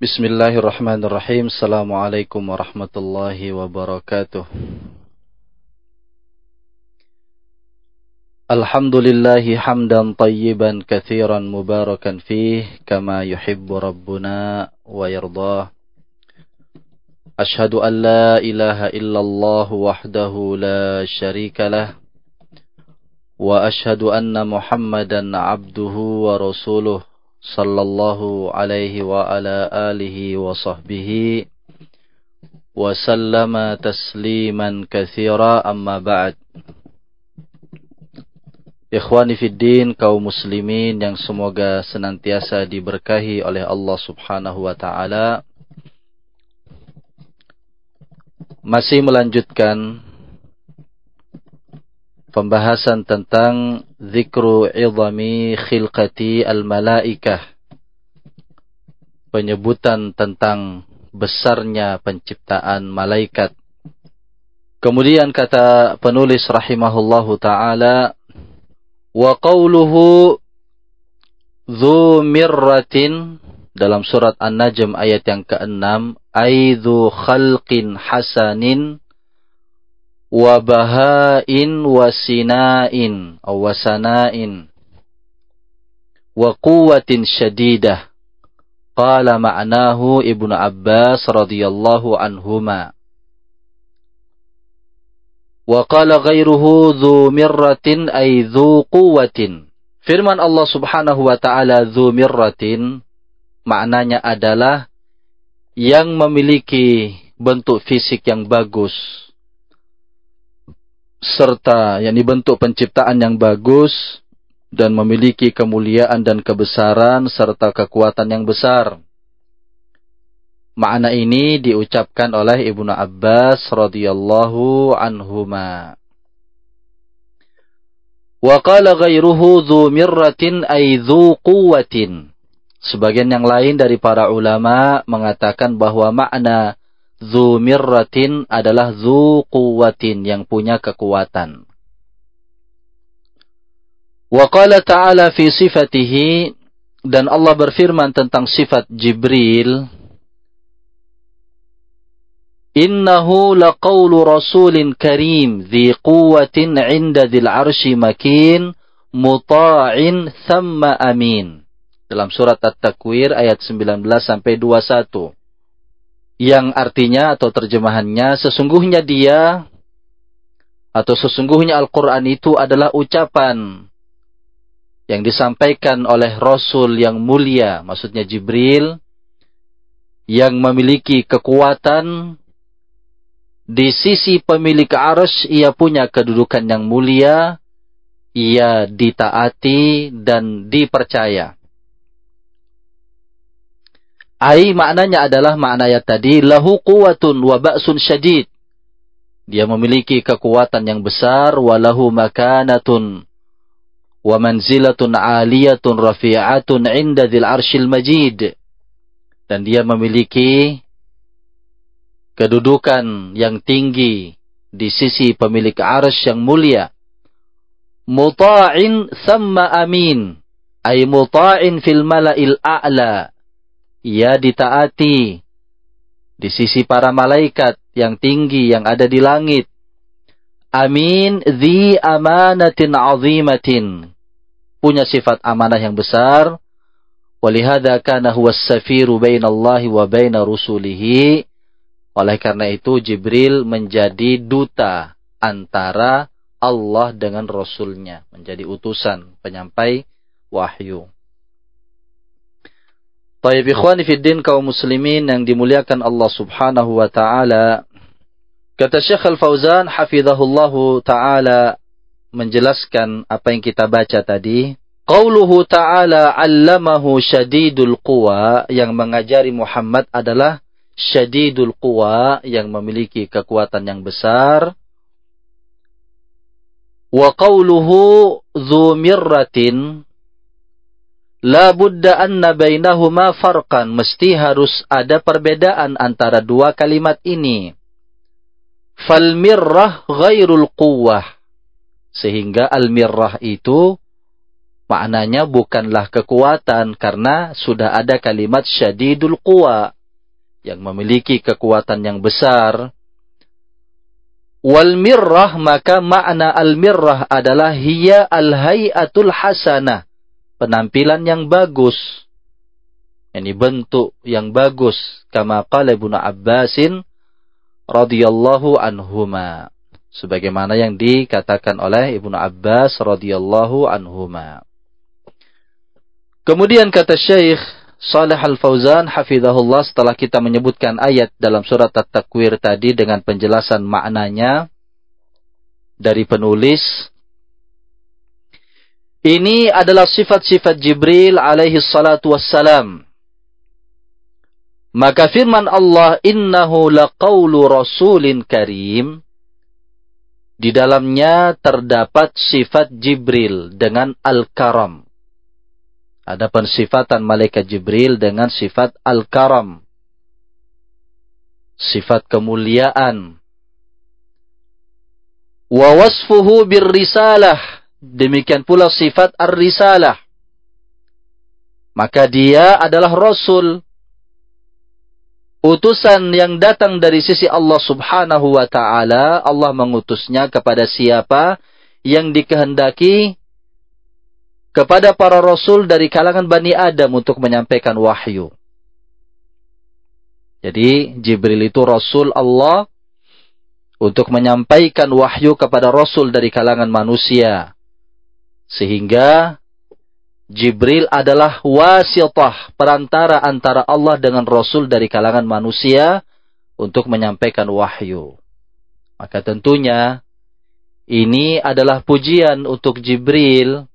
Bismillahirrahmanirrahim. Assalamualaikum warahmatullahi wabarakatuh. Alhamdulillahi hamdan tayyiban kathiran mubarakan fih kama yuhibbu rabbuna wa yardah. Ashhadu an la ilaha illallah wahdahu la sharika lah. Wa ashhadu anna Muhammadan abduhu wa rasuluh wa ala alihi wa sahbihi wa sallama tasliman kathira amma ba'd. Ikhwani fiddin kaum muslimin yang semoga senantiasa diberkahi oleh Allah subhanahu wa ta'ala. Masih melanjutkan pembahasan tentang zikru idhami khilqati al-malaikah. Penyebutan tentang besarnya penciptaan malaikat. Kemudian kata penulis rahimahullahu taala wa qawluhu dhu mirratin dalam surat An-Najm ayat yang ke-6 aidhu khalqin hasanin wa bahain wa sinain aw wasanain wa quwwatin syadidah qala ma'nahu Ibnu Abbas radhiyallahu anhuma. Wa qala ghairuhu dhu mirratin ay dhu quwwatin. Firman Allah Subhanahu wa taala dhu mirratin maknanya adalah yang memiliki bentuk fisik yang bagus serta yang dibentuk penciptaan yang bagus dan memiliki kemuliaan dan kebesaran serta kekuatan yang besar. Makna ini diucapkan oleh Ibnu Abbas radhiyallahu anhuma. Wa qala ghairuhu dhu mirratin ay dhu quwwatin. Sebagian yang lain dari para ulama mengatakan bahwa makna Zu mirratin adalah zu yang punya kekuatan. Wa qala ta'ala fi sifatihi dan Allah berfirman tentang sifat Jibril Innahu laqawlu rasulin karim dhi quwwatin 'inda dhil 'arsy makin muta'in thamma amin. Dalam surat At-Takwir ayat 19 sampai 21 yang artinya atau terjemahannya sesungguhnya dia atau sesungguhnya Al-Quran itu adalah ucapan yang disampaikan oleh Rasul yang mulia, maksudnya Jibril, yang memiliki kekuatan di sisi pemilik arus, ia punya kedudukan yang mulia, ia ditaati dan dipercaya. Ai maknanya adalah makna ayat tadi lahu quwwatun wa ba'sun syadid. Dia memiliki kekuatan yang besar walahu makanatun wa manzilatun aliyatun rafi'atun 'inda dzil arsyil majid. Dan dia memiliki kedudukan yang tinggi di sisi pemilik arsy yang mulia. Muta'in thumma amin. Ay muta'in fil mala'il a'la ia ditaati di sisi para malaikat yang tinggi yang ada di langit. Amin zi amanatin azimatin. Punya sifat amanah yang besar. Walihada kana huwa safiru bainallahi wa baina rusulihi. Oleh karena itu Jibril menjadi duta antara Allah dengan Rasulnya. Menjadi utusan, penyampai wahyu. Taib ikhwani fiddin kaum muslimin yang dimuliakan Allah subhanahu wa ta'ala. Kata Syekh Al-Fauzan hafizahullahu ta'ala menjelaskan apa yang kita baca tadi. Qauluhu ta'ala allamahu syadidul quwa yang mengajari Muhammad adalah syadidul quwa yang memiliki kekuatan yang besar. Wa qauluhu dhu mirratin La budda anna bainahuma farqan. Mesti harus ada perbedaan antara dua kalimat ini. Fal mirrah ghairul quwwah. Sehingga al mirrah itu maknanya bukanlah kekuatan karena sudah ada kalimat syadidul quwa yang memiliki kekuatan yang besar. Wal mirrah maka makna al mirrah adalah hiya al hayatul hasanah, penampilan yang bagus. Ini bentuk yang bagus kama qala Ibnu Abbasin radhiyallahu anhuma sebagaimana yang dikatakan oleh Ibnu Abbas radhiyallahu anhuma. Kemudian kata Syekh Salih Al-Fauzan hafizahullah setelah kita menyebutkan ayat dalam surat At-Takwir tadi dengan penjelasan maknanya dari penulis ini adalah sifat-sifat Jibril alaihi salatu wassalam. Maka firman Allah innahu laqaulu rasulin karim di dalamnya terdapat sifat Jibril dengan al-karam ada pensifatan malaikat Jibril dengan sifat Al-Karam. Sifat kemuliaan. Wa wasfuhu birrisalah. Demikian pula sifat ar-risalah. Maka dia adalah Rasul. Utusan yang datang dari sisi Allah subhanahu wa ta'ala. Allah mengutusnya kepada siapa yang dikehendaki kepada para rasul dari kalangan Bani Adam untuk menyampaikan wahyu. Jadi Jibril itu rasul Allah untuk menyampaikan wahyu kepada rasul dari kalangan manusia. Sehingga Jibril adalah wasitah perantara antara Allah dengan rasul dari kalangan manusia untuk menyampaikan wahyu. Maka tentunya ini adalah pujian untuk Jibril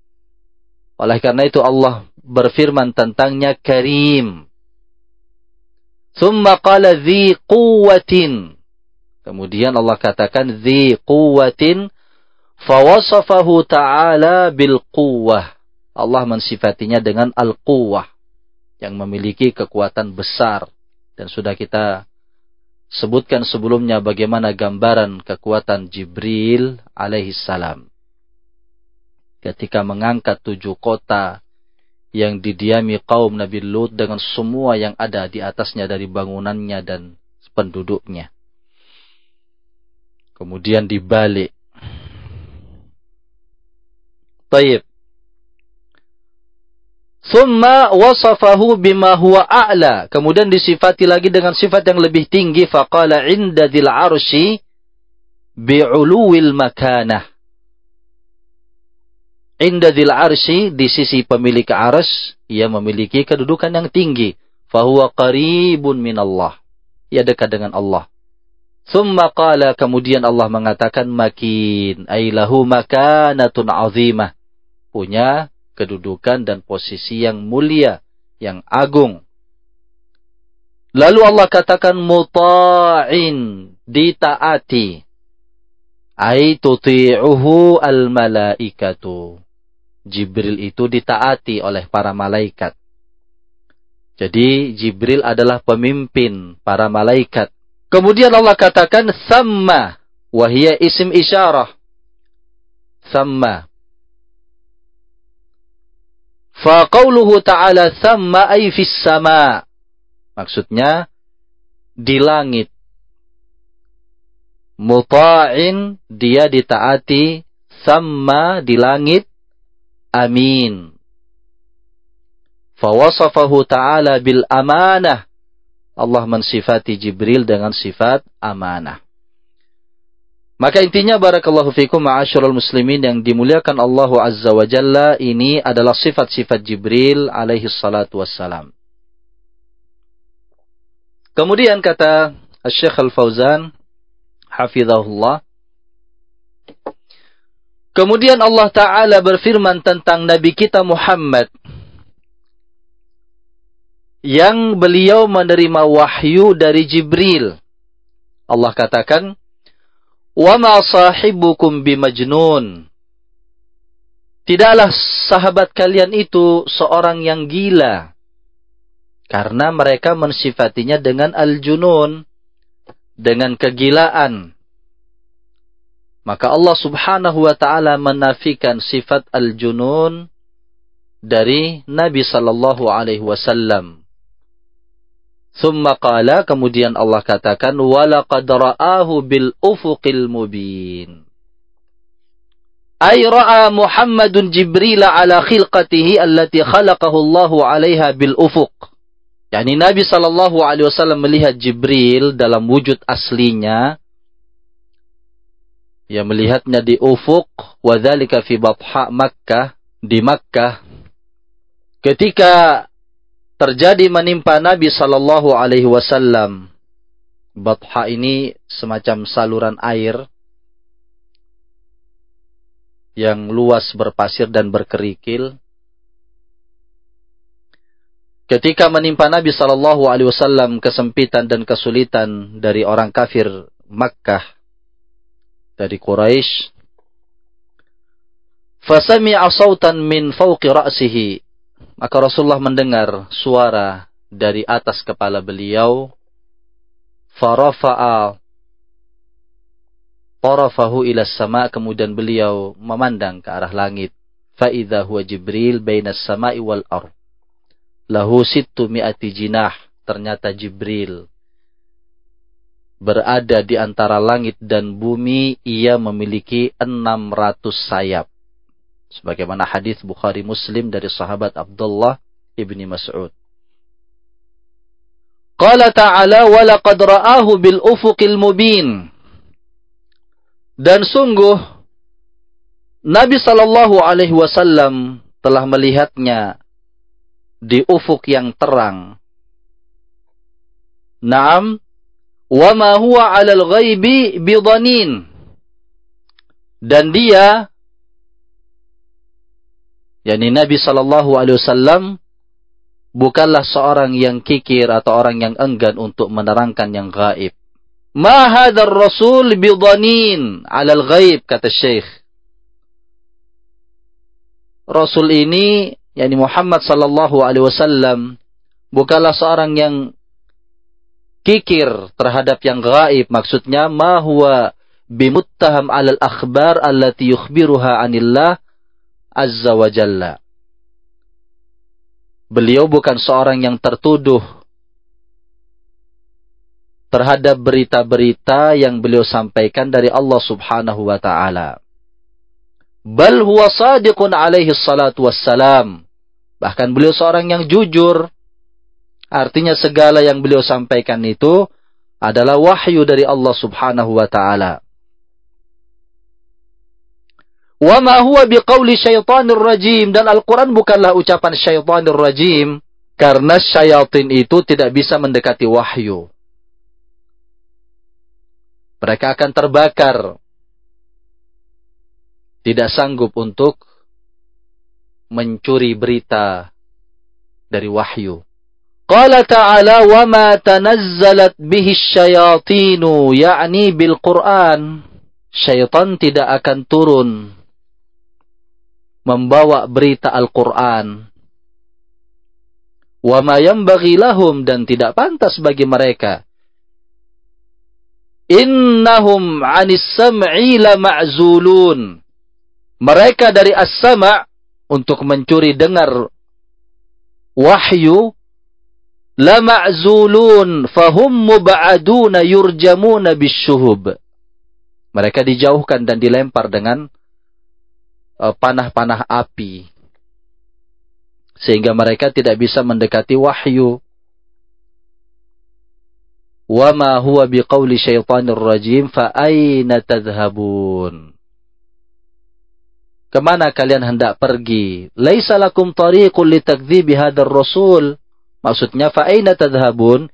oleh karena itu Allah berfirman tentangnya karim. Thumma qala dhi quwwatin. Kemudian Allah katakan dhi quwwatin fawasafahu ta'ala bil quwwah. Allah mensifatinya dengan al-quwwah yang memiliki kekuatan besar dan sudah kita sebutkan sebelumnya bagaimana gambaran kekuatan Jibril alaihi salam ketika mengangkat tujuh kota yang didiami kaum Nabi Lut dengan semua yang ada di atasnya dari bangunannya dan penduduknya. Kemudian dibalik. Taib. Summa wasafahu bima huwa a'la. Kemudian disifati lagi dengan sifat yang lebih tinggi. Faqala inda dil arshi bi'uluwil makanah. Inda dil arsi di sisi pemilik ars, ia memiliki kedudukan yang tinggi. Fahuwa qaribun min Allah. Ia dekat dengan Allah. Thumma qala kemudian Allah mengatakan makin ailahu makanatun azimah. Punya kedudukan dan posisi yang mulia, yang agung. Lalu Allah katakan muta'in, ditaati. Ai tuti'uhu al-malaikatu. Jibril itu ditaati oleh para malaikat. Jadi Jibril adalah pemimpin para malaikat. Kemudian Allah katakan sama wahia isim isyarah. Sama. Fa qawluhu ta'ala sama ay fis sama. Maksudnya di langit. Muta'in dia ditaati sama di langit amin. Fawasafahu ta'ala bil amanah. Allah mensifati Jibril dengan sifat amanah. Maka intinya barakallahu fikum ma'asyurul muslimin yang dimuliakan Allah Azza wa Jalla ini adalah sifat-sifat Jibril alaihi salatu wassalam. Kemudian kata Syekh Al-Fauzan hafizahullah Kemudian Allah Ta'ala berfirman tentang Nabi kita Muhammad. Yang beliau menerima wahyu dari Jibril. Allah katakan, Wama sahibukum bimajnun. Tidaklah sahabat kalian itu seorang yang gila. Karena mereka mensifatinya dengan al-junun. Dengan kegilaan. Maka Allah subhanahu wa ta'ala menafikan sifat al-junun dari Nabi sallallahu alaihi wasallam. Thumma qala kemudian Allah katakan walaqad ra'ahu bil ufuqil mubin. Ay ra'a Muhammadun Jibril ala khilqatihi allati khalaqahu Allah 'alaiha bil ufuq. Yani Nabi sallallahu alaihi wasallam melihat Jibril dalam wujud aslinya ya melihatnya di ufuk wa dzalika fi batha Makkah di Makkah ketika terjadi menimpa Nabi sallallahu alaihi wasallam. Batha ini semacam saluran air yang luas berpasir dan berkerikil. Ketika menimpa Nabi sallallahu alaihi wasallam kesempitan dan kesulitan dari orang kafir Makkah dari Quraisy, fasami'a sautan min fawqi ra'sihi maka Rasulullah mendengar suara dari atas kepala beliau. Farafa'a tarafahu ila sama kemudian beliau memandang ke arah langit. Fa'idha huwa Jibril bainas sama'i wal ar. Lahu sittu mi'ati jinah. Ternyata Jibril berada di antara langit dan bumi. Ia memiliki 600 sayap sebagaimana hadis Bukhari Muslim dari sahabat Abdullah ibni Mas'ud. Qala ta'ala wa laqad ra'ahu bil ufuqil mubin. Dan sungguh Nabi sallallahu alaihi wasallam telah melihatnya di ufuk yang terang. Naam, wa ma huwa 'alal ghaibi bidanin. Dan dia yakni Nabi Shallallahu Alaihi Wasallam bukanlah seorang yang kikir atau orang yang enggan untuk menerangkan yang gaib. Ma hadar rasul bidanin alal gaib kata Syekh. Rasul ini yakni Muhammad sallallahu alaihi wasallam bukanlah seorang yang kikir terhadap yang gaib maksudnya ma huwa bimuttaham alal akhbar allati yukhbiruha anillah Azza wa Jalla. Beliau bukan seorang yang tertuduh terhadap berita-berita yang beliau sampaikan dari Allah Subhanahu wa taala. Bal huwa sadiqun alaihi salatu wassalam. Bahkan beliau seorang yang jujur. Artinya segala yang beliau sampaikan itu adalah wahyu dari Allah Subhanahu wa taala. Wa ma huwa biqauli syaitanir rajim dan Al-Qur'an bukanlah ucapan syaitanir rajim karena syaitan itu tidak bisa mendekati wahyu. Mereka akan terbakar. Tidak sanggup untuk mencuri berita dari wahyu. Qala ta'ala wa ma tanazzalat bihi syayatinu yakni bil Qur'an. Syaitan tidak akan turun membawa berita Al-Quran. Wa ma yanbaghi lahum dan tidak pantas bagi mereka. Innahum 'anis sam'i la ma'zulun. Mereka dari as-sama' untuk mencuri dengar wahyu la ma'zulun fahum mub'aduna yurjamuna bisyuhub. Mereka dijauhkan dan dilempar dengan panah-panah api sehingga mereka tidak bisa mendekati wahyu wa ma huwa biqauli syaitanir rajim fa aina tadhhabun Ke mana kalian hendak pergi? Laisa lakum tariqul litakdzibi hadzal rasul. Maksudnya fa aina tadhhabun?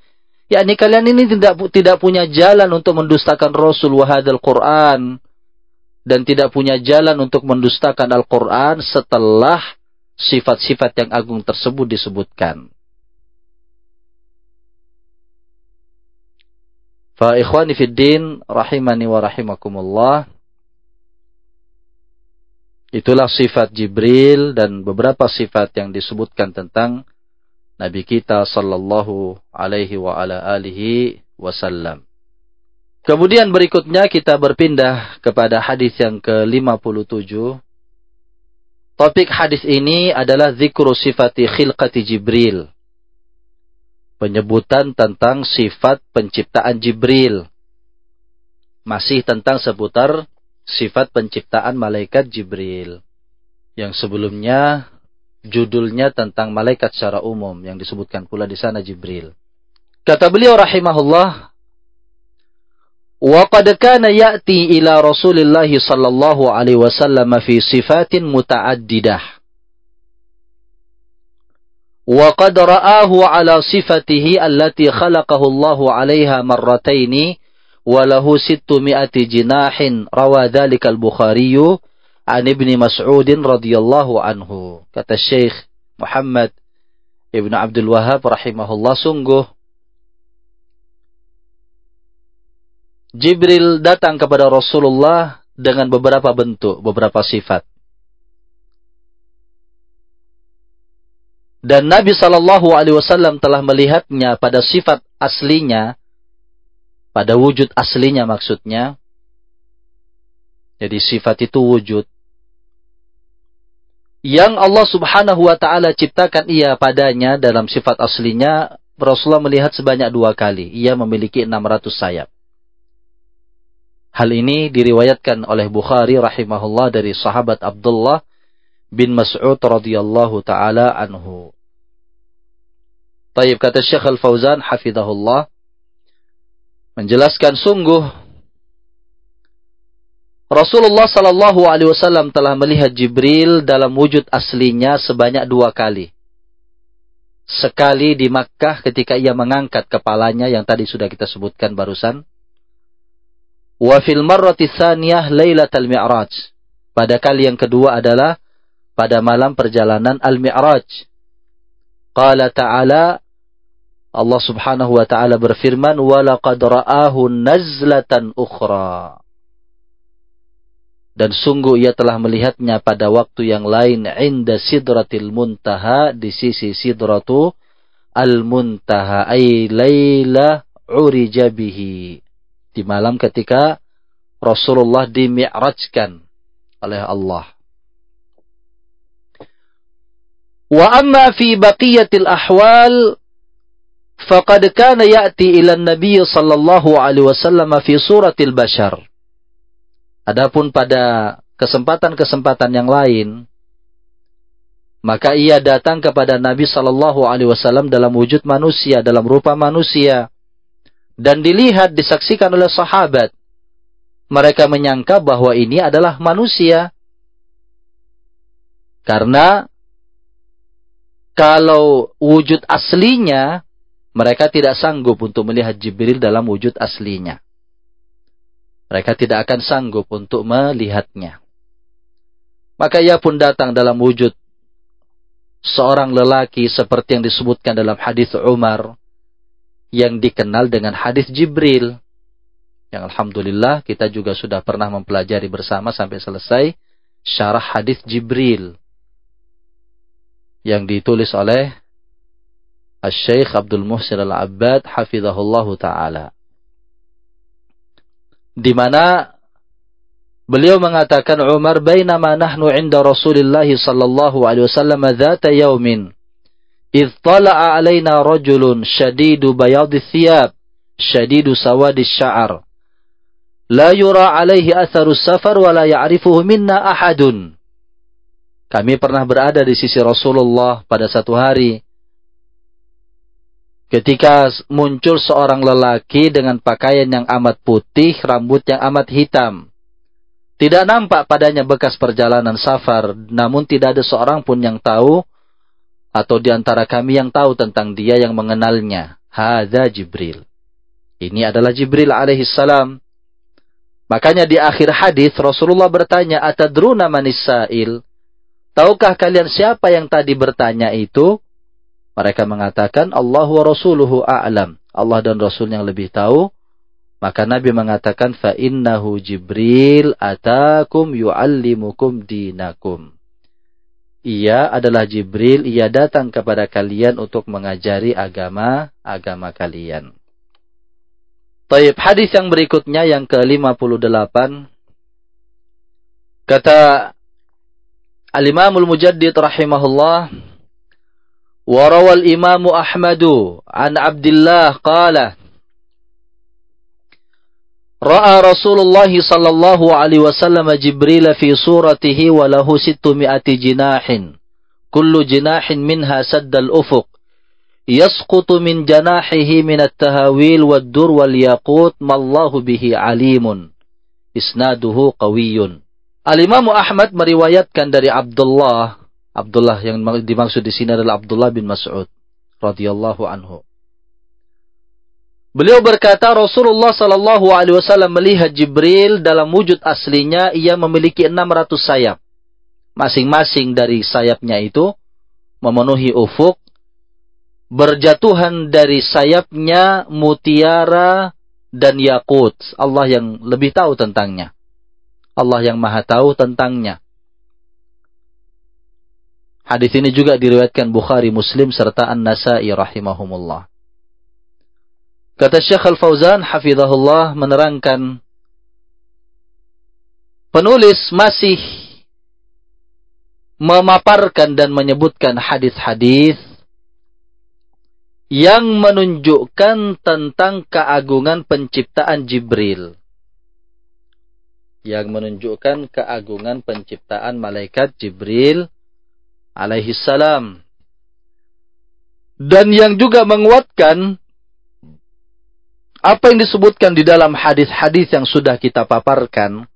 yakni kalian ini tidak tidak punya jalan untuk mendustakan Rasul wa hadzal Quran dan tidak punya jalan untuk mendustakan Al-Quran setelah sifat-sifat yang agung tersebut disebutkan. Fa ikhwani fid din rahimani wa rahimakumullah. Itulah sifat Jibril dan beberapa sifat yang disebutkan tentang Nabi kita sallallahu alaihi wa ala alihi wasallam. Kemudian berikutnya kita berpindah kepada hadis yang ke-57. Topik hadis ini adalah zikru sifati khilqati Jibril. Penyebutan tentang sifat penciptaan Jibril. Masih tentang seputar sifat penciptaan malaikat Jibril. Yang sebelumnya judulnya tentang malaikat secara umum yang disebutkan pula di sana Jibril. Kata beliau rahimahullah, Wa qad kana ya'ti ila Rasulillah sallallahu alaihi wasallam fi sifatin muta'addidah. Wa qad ra'ahu ala sifatihi allati khalaqahu Allah 'alaiha marrataini wa lahu 600 jinahin rawa dhalika al-Bukhari an Ibni Mas'ud radhiyallahu anhu. Kata Syekh Muhammad Ibnu Abdul Wahab rahimahullah sungguh Jibril datang kepada Rasulullah dengan beberapa bentuk, beberapa sifat. Dan Nabi Shallallahu Alaihi Wasallam telah melihatnya pada sifat aslinya, pada wujud aslinya maksudnya. Jadi sifat itu wujud. Yang Allah Subhanahu wa taala ciptakan ia padanya dalam sifat aslinya, Rasulullah melihat sebanyak dua kali. Ia memiliki 600 sayap. Hal ini diriwayatkan oleh Bukhari rahimahullah dari sahabat Abdullah bin Mas'ud radhiyallahu taala anhu. Taib kata Syekh Al-Fauzan hafizahullah menjelaskan sungguh Rasulullah sallallahu alaihi wasallam telah melihat Jibril dalam wujud aslinya sebanyak dua kali. Sekali di Makkah ketika ia mengangkat kepalanya yang tadi sudah kita sebutkan barusan Wa fil marrati tsaniyah lailatul mi'raj. Pada kali yang kedua adalah pada malam perjalanan al-mi'raj. Qala ta'ala Allah Subhanahu wa taala berfirman wa laqad ra'ahu nazlatan ukhra. Dan sungguh ia telah melihatnya pada waktu yang lain inda sidratil muntaha di sisi sidratu al muntaha ay laila urija bihi di malam ketika Rasulullah dimi'rajkan oleh Allah. Wa amma fi baqiyatil ahwal faqad kana ya'ti ila an-nabiy sallallahu alaihi wasallam fi suratil bashar. Adapun pada kesempatan-kesempatan yang lain maka ia datang kepada Nabi sallallahu alaihi wasallam dalam wujud manusia, dalam rupa manusia dan dilihat disaksikan oleh sahabat. Mereka menyangka bahwa ini adalah manusia. Karena kalau wujud aslinya, mereka tidak sanggup untuk melihat Jibril dalam wujud aslinya. Mereka tidak akan sanggup untuk melihatnya. Maka ia pun datang dalam wujud seorang lelaki seperti yang disebutkan dalam hadis Umar yang dikenal dengan hadis Jibril. Yang Alhamdulillah kita juga sudah pernah mempelajari bersama sampai selesai syarah hadis Jibril. Yang ditulis oleh Al-Syeikh Abdul Muhsin Al-Abbad hafizahullah ta'ala. Di mana beliau mengatakan Umar bainama nahnu inda Rasulullah sallallahu alaihi wasallam dzata yaumin إذ طلع علينا رجل شديد بياض الثياب شديد سواد الشعر لا يرى عليه أثر السفر ولا يعرفه منا أحد Kami pernah berada di sisi Rasulullah pada satu hari. Ketika muncul seorang lelaki dengan pakaian yang amat putih, rambut yang amat hitam. Tidak nampak padanya bekas perjalanan safar, namun tidak ada seorang pun yang tahu atau di antara kami yang tahu tentang dia yang mengenalnya. Hadza Jibril. Ini adalah Jibril alaihi salam. Makanya di akhir hadis Rasulullah bertanya, "Atadruna manis sa'il?" Tahukah kalian siapa yang tadi bertanya itu? Mereka mengatakan, Allah wa rasuluhu a'lam. Allah dan Rasul yang lebih tahu. Maka Nabi mengatakan, fa innahu Jibril atakum yu'allimukum dinakum ia adalah Jibril, ia datang kepada kalian untuk mengajari agama agama kalian. Taib hadis yang berikutnya yang ke-58 kata Al-Imamul Mujaddid rahimahullah wa rawal Imam Ahmad an Abdullah qala Ra'a Rasulullah sallallahu alaihi wasallam Jibril fi suratihi wa lahu sittu mi'ati jinahin. Kullu jinahin minha saddal ufuq. Yasqutu min janahihi min at-tahawil wad-dur wal-yaqut mallahu bihi alimun. Isnaduhu qawiyyun. Al-Imam Ahmad meriwayatkan dari Abdullah. Abdullah yang dimaksud di sini adalah Abdullah bin Mas'ud radhiyallahu anhu. Beliau berkata Rasulullah sallallahu alaihi wasallam melihat Jibril dalam wujud aslinya ia memiliki 600 sayap. Masing-masing dari sayapnya itu memenuhi ufuk. Berjatuhan dari sayapnya mutiara dan yakut. Allah yang lebih tahu tentangnya. Allah yang maha tahu tentangnya. Hadis ini juga diriwayatkan Bukhari, Muslim serta An-Nasa'i rahimahumullah. Kata Syekh Al-Fauzan hafizahullah menerangkan penulis masih memaparkan dan menyebutkan hadis-hadis yang menunjukkan tentang keagungan penciptaan Jibril. Yang menunjukkan keagungan penciptaan malaikat Jibril alaihi salam. Dan yang juga menguatkan apa yang disebutkan di dalam hadis-hadis yang sudah kita paparkan.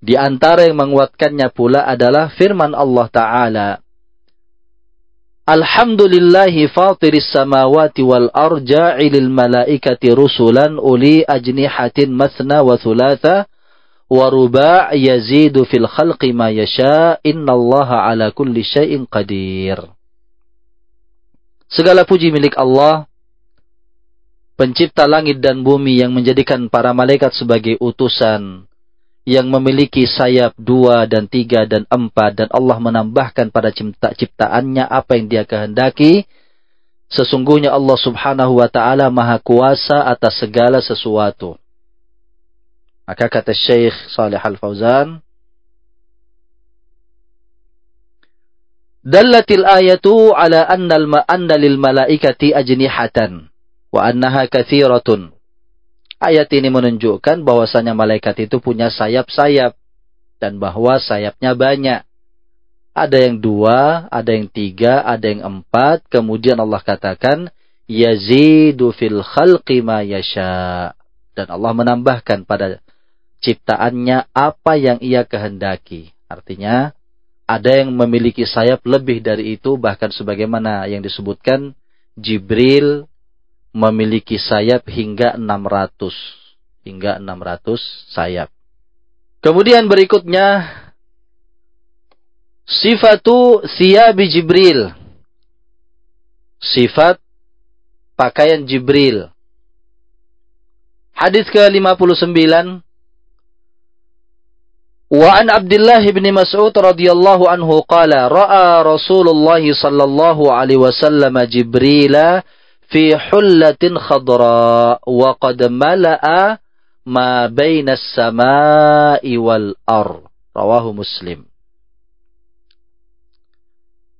Di antara yang menguatkannya pula adalah firman Allah Ta'ala. Alhamdulillahi fatiris samawati wal arja'ilil malaikati rusulan uli ajnihatin masna wa thulatha waruba' yazidu fil khalqi ma yasha innallaha ala kulli syai'in qadir. Segala puji milik Allah, pencipta langit dan bumi yang menjadikan para malaikat sebagai utusan, yang memiliki sayap dua dan tiga dan empat, dan Allah menambahkan pada cipta ciptaannya apa yang dia kehendaki, sesungguhnya Allah subhanahu wa ta'ala maha kuasa atas segala sesuatu. Maka kata Syekh Salih Al-Fauzan, Dallatil ayatu ala anna, anna lil malaikati ajnihatan wa annaha kathiratun. Ayat ini menunjukkan bahwasanya malaikat itu punya sayap-sayap dan bahwa sayapnya banyak. Ada yang dua, ada yang tiga, ada yang empat. Kemudian Allah katakan, Yazidu fil khalqi ma yasha. Dan Allah menambahkan pada ciptaannya apa yang ia kehendaki. Artinya, ada yang memiliki sayap lebih dari itu, bahkan sebagaimana yang disebutkan, Jibril memiliki sayap hingga 600. Hingga 600 sayap. Kemudian berikutnya, sifatu siyabi Jibril. Sifat pakaian Jibril. Hadis ke-59 وعن عبد الله بن مسعود رضي الله عنه قال رأى رسول الله صلى الله عليه وسلم جبريل fi hullatin khadra wa qad mala'a ma bainas sama'i wal ar. Rawahu Muslim.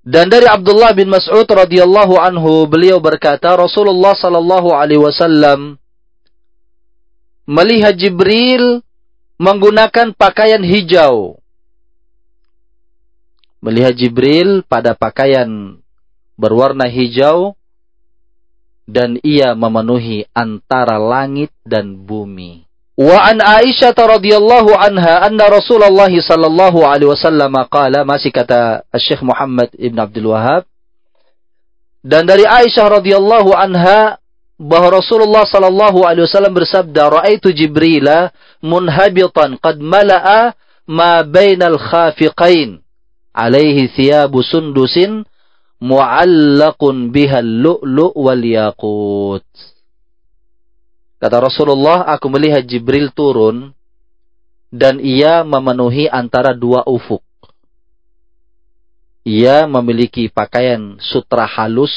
Dan dari Abdullah bin Mas'ud radhiyallahu anhu beliau berkata Rasulullah sallallahu alaihi wasallam melihat Jibril menggunakan pakaian hijau. Melihat Jibril pada pakaian berwarna hijau dan ia memenuhi antara langit dan bumi. Wa an Aisyah radhiyallahu anha anna Rasulullah sallallahu alaihi wasallam qala masih kata Syekh Muhammad Ibn Abdul Wahab dan dari Aisyah radhiyallahu anha bahwa Rasulullah sallallahu alaihi wasallam bersabda, "Ra'aitu Jibril munhabitan qad mala'a ma bainal khafiqain, alaihi thiyabu sundusin mu'allaqun biha lu'lu' wal yaqut." Kata Rasulullah, aku melihat Jibril turun dan ia memenuhi antara dua ufuk. Ia memiliki pakaian sutra halus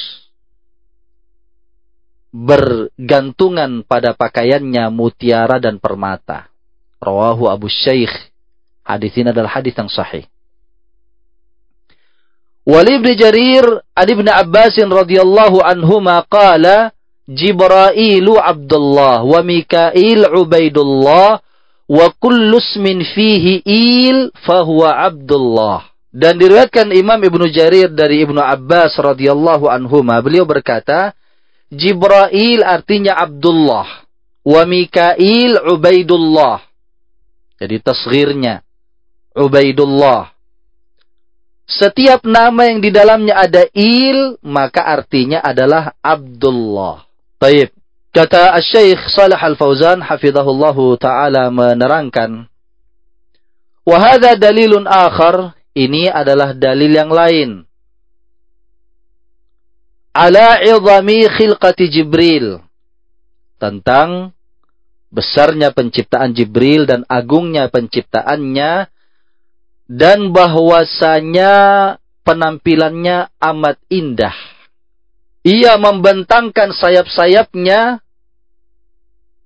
bergantungan pada pakaiannya mutiara dan permata. Rawahu Abu Syekh. Hadis ini adalah hadis yang sahih. Wali ibn Jarir an ibn Abbas radhiyallahu anhuma qala Jibrailu Abdullah wa Mikail Ubaidullah wa kullu ismin fihi il fahuwa Abdullah. Dan diriwayatkan Imam Ibnu Jarir dari Ibnu Abbas radhiyallahu anhuma beliau berkata Jibril artinya Abdullah wa Mikail Ubaidullah. Jadi tasghirnya Ubaidullah. Setiap nama yang di dalamnya ada il, maka artinya adalah Abdullah. Taib. Kata Syekh Salih Al-Fauzan hafizahullahu taala menerangkan Wahada dalilun akhar, ini adalah dalil yang lain. Ala idhami khilqati Jibril. Tentang besarnya penciptaan Jibril dan agungnya penciptaannya dan bahwasanya penampilannya amat indah. Ia membentangkan sayap-sayapnya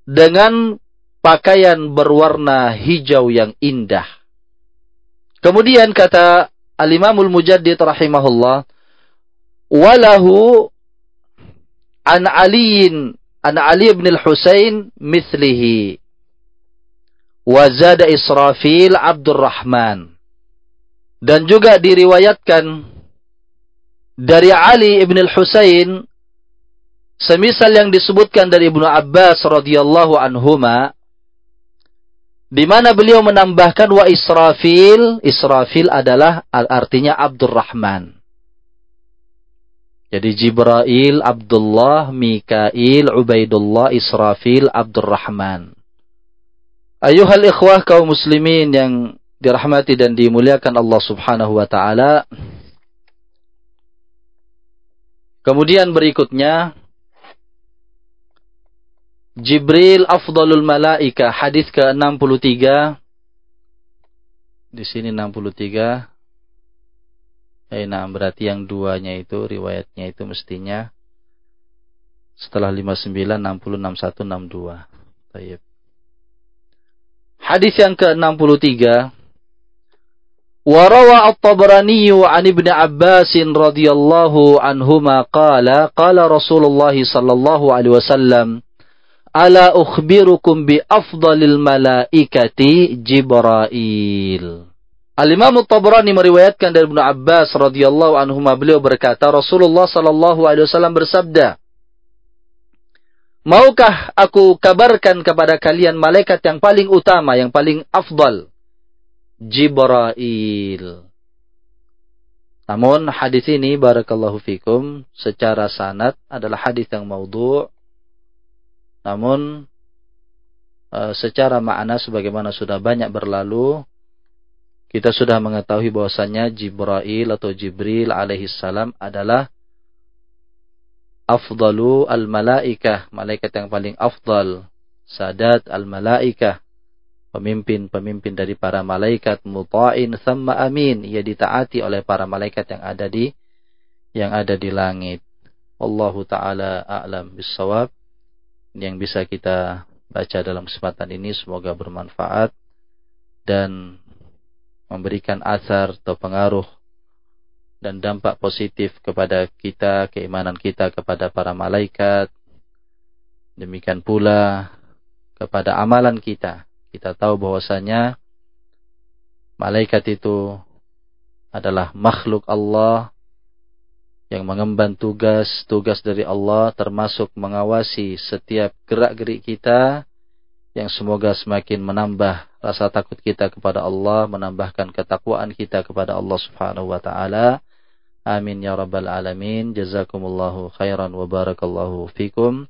dengan pakaian berwarna hijau yang indah. Kemudian kata Al-Imamul Mujaddid rahimahullah, walahu an Aliin an Ali bin Al-Husain mithlihi wa zada Israfil Abdurrahman dan juga diriwayatkan dari Ali ibn al-Husain semisal yang disebutkan dari Ibnu Abbas radhiyallahu anhuma di mana beliau menambahkan wa Israfil Israfil adalah artinya Abdurrahman jadi Jibril, Abdullah, Mikail, Ubaidullah, Israfil, Abdurrahman. Ayuhal ikhwah kaum muslimin yang dirahmati dan dimuliakan Allah Subhanahu wa taala. Kemudian berikutnya Jibril afdalul malaika hadis ke-63 di sini 63 Eh, nah, berarti yang duanya itu riwayatnya itu mestinya setelah 59 60 61 62. Baik. Hadis yang ke-63 وروى الطبراني عن ابن عباس رضي الله عنهما قال قال رسول الله صلى الله عليه وسلم ألا أخبركم بأفضل الملائكة جبرائيل Al-Imam Tabrani meriwayatkan dari Ibnu Abbas radhiyallahu anhu beliau berkata Rasulullah sallallahu alaihi wasallam bersabda Maukah aku kabarkan kepada kalian malaikat yang paling utama yang paling afdal Jibrail. Namun hadis ini barakallahu fikum secara sanad adalah hadis yang maudhu. Namun e, secara makna sebagaimana sudah banyak berlalu kita sudah mengetahui bahwasanya Jibrail atau Jibril alaihi salam adalah afdalu al-malaikah, malaikat yang paling afdal, sadat al-malaikah pemimpin-pemimpin dari para malaikat muta'in thumma amin. Ia ditaati oleh para malaikat yang ada di yang ada di langit. Allahu taala a'lam bissawab. Yang bisa kita baca dalam kesempatan ini semoga bermanfaat dan memberikan asar atau pengaruh dan dampak positif kepada kita, keimanan kita kepada para malaikat. Demikian pula kepada amalan kita kita tahu bahwasanya malaikat itu adalah makhluk Allah yang mengemban tugas-tugas dari Allah termasuk mengawasi setiap gerak-gerik kita yang semoga semakin menambah rasa takut kita kepada Allah, menambahkan ketakwaan kita kepada Allah Subhanahu wa taala. Amin ya rabbal alamin. Jazakumullahu khairan wa barakallahu fikum.